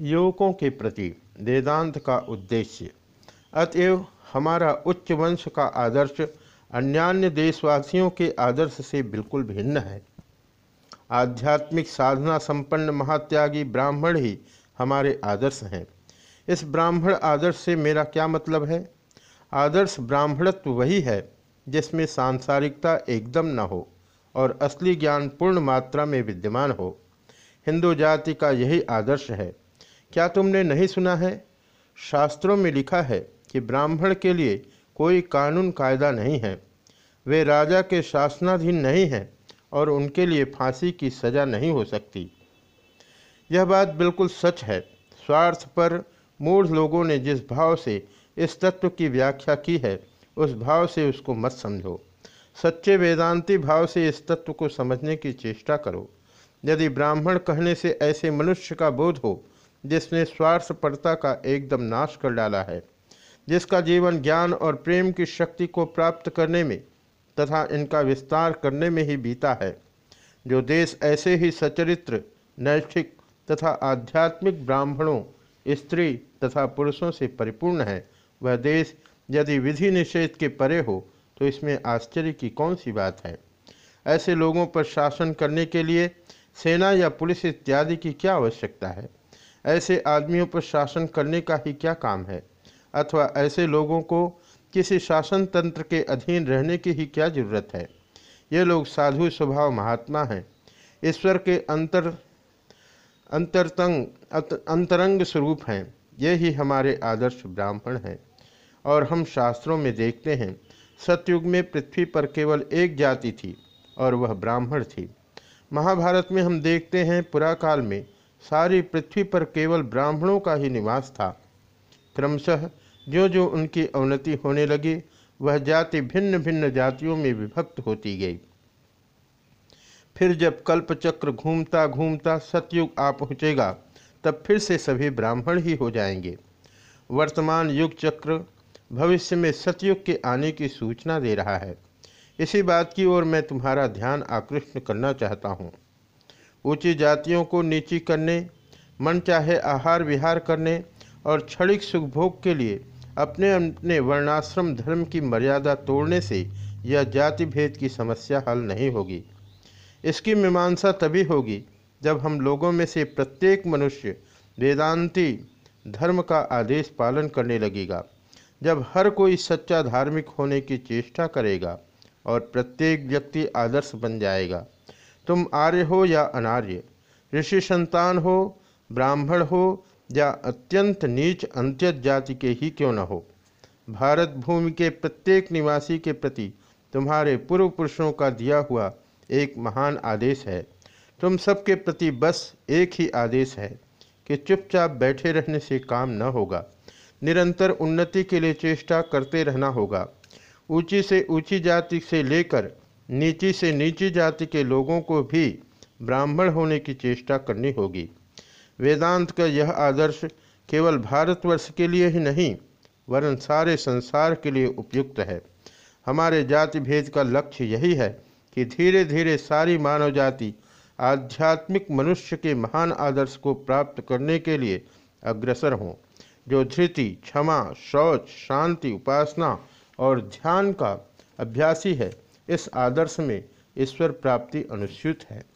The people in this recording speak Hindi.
युवकों के प्रति वेदांत का उद्देश्य। अतएव हमारा उच्च वंश का आदर्श अन्यान्य देशवासियों के आदर्श से बिल्कुल भिन्न है। आध्यात्मिक साधना संपन्न महात्यागी ब्राह्मण ही हमारे आदर्श हैं। इस ब्राह्मण आदर्श से मेरा क्या मतलब है? आदर्श ब्राह्मणत्व वही है जिसमें सांसारिकता एकदम न हो और असली ज्ञान पूर्ण मात्रा में विद्यमान हो। हिंदू जाति का यही आदर्श है। क्या तुमने नहीं सुना है? शास्त्रों में लिखा है कि ब्राह्मण के लिए कोई कानून कायदा नहीं है। वे राजा के शासनाधीन नहीं हैं और उनके लिए फांसी की सज़ा नहीं हो सकती। यह बात बिल्कुल सच है। स्वार्थ पर मूढ़ लोगों ने जिस भाव से इस तत्व की व्याख्या की है, उस भाव से उसको मत समझो। सच्चे वेदांती भाव से इस तत्व को समझने की चेष्टा करो। यदि ब्राह्मण कहने से ऐसे मनुष्य का बोध हो जिसने स्वार्थपरता का एकदम नाश कर डाला है, जिसका जीवन ज्ञान और प्रेम की शक्ति को प्राप्त करने में तथा इनका विस्तार करने में ही बीता है। जो देश ऐसे ही सचरित्र, नैष्ठिक तथा आध्यात्मिक ब्राह्मणों, स्त्री तथा पुरुषों से परिपूर्ण है, वह देश यदि विधि निषेध के परे हो तो इसमें आश्चर्य की कौन सी बात है? ऐसे लोगों पर शासन करने के लिए सेना या पुलिस इत्यादि की क्या आवश्यकता है? ऐसे आदमियों पर शासन करने का ही क्या काम है? अथवा ऐसे लोगों को किसी शासन तंत्र के अधीन रहने की ही क्या ज़रूरत है? ये लोग साधु स्वभाव महात्मा हैं। ईश्वर के अंतर, अंतरतंग अंतरंग स्वरूप हैं। ये ही हमारे आदर्श ब्राह्मण हैं। और हम शास्त्रों में देखते हैं, सतयुग में पृथ्वी पर केवल एक जाति थी और वह ब्राह्मण थी। महाभारत में हम देखते हैं, पुराकाल में सारी पृथ्वी पर केवल ब्राह्मणों का ही निवास था। क्रमशः जो जो उनकी अवनति होने लगी, वह जाति भिन्न भिन्न जातियों में विभक्त होती गई। फिर जब कल्पचक्र घूमता घूमता सतयुग आ पहुँचेगा, तब फिर से सभी ब्राह्मण ही हो जाएँगे। वर्तमान युग चक्र भविष्य में सतयुग के आने की सूचना दे रहा है। इसी बात की ओर मैं तुम्हारा ध्यान आकृष्ट करना चाहता हूँ। ऊँची जातियों को नीची करने, मन चाहे आहार विहार करने और क्षणिक सुखभोग के लिए अपने अपने वर्णाश्रम धर्म की मर्यादा तोड़ने से यह जाति भेद की समस्या हल नहीं होगी। इसकी मीमांसा तभी होगी जब हम लोगों में से प्रत्येक मनुष्य वेदांती धर्म का आदेश पालन करने लगेगा, जब हर कोई सच्चा धार्मिक होने की चेष्टा करेगा और प्रत्येक व्यक्ति आदर्श बन जाएगा। तुम आर्य हो या अनार्य? ऋषि संतान हो, ब्राह्मण हो, या अत्यंत नीच अंत्यत जाति के ही क्यों न हो? भारत भूमि के प्रत्येक निवासी के प्रति तुम्हारे पूर्व पुरुषों का दिया हुआ एक महान आदेश है। तुम सबके प्रति बस एक ही आदेश है कि चुपचाप बैठे रहने से काम न होगा। निरंतर उन्नति के लिए चेष्टा करते रहना होगा। ऊँची से ऊँची जाति से लेकर नीची से नीची जाति के लोगों को भी ब्राह्मण होने की चेष्टा करनी होगी। वेदांत का यह आदर्श केवल भारतवर्ष के लिए ही नहीं, वरन सारे संसार के लिए उपयुक्त है। हमारे जाति भेद का लक्ष्य यही है कि धीरे धीरे सारी मानव जाति आध्यात्मिक मनुष्य के महान आदर्श को प्राप्त करने के लिए अग्रसर हों, जो धृति, क्षमा, शौच, शांति, उपासना और ध्यान का अभ्यासी है। इस आदर्श में ईश्वर प्राप्ति अनुस्यूत है।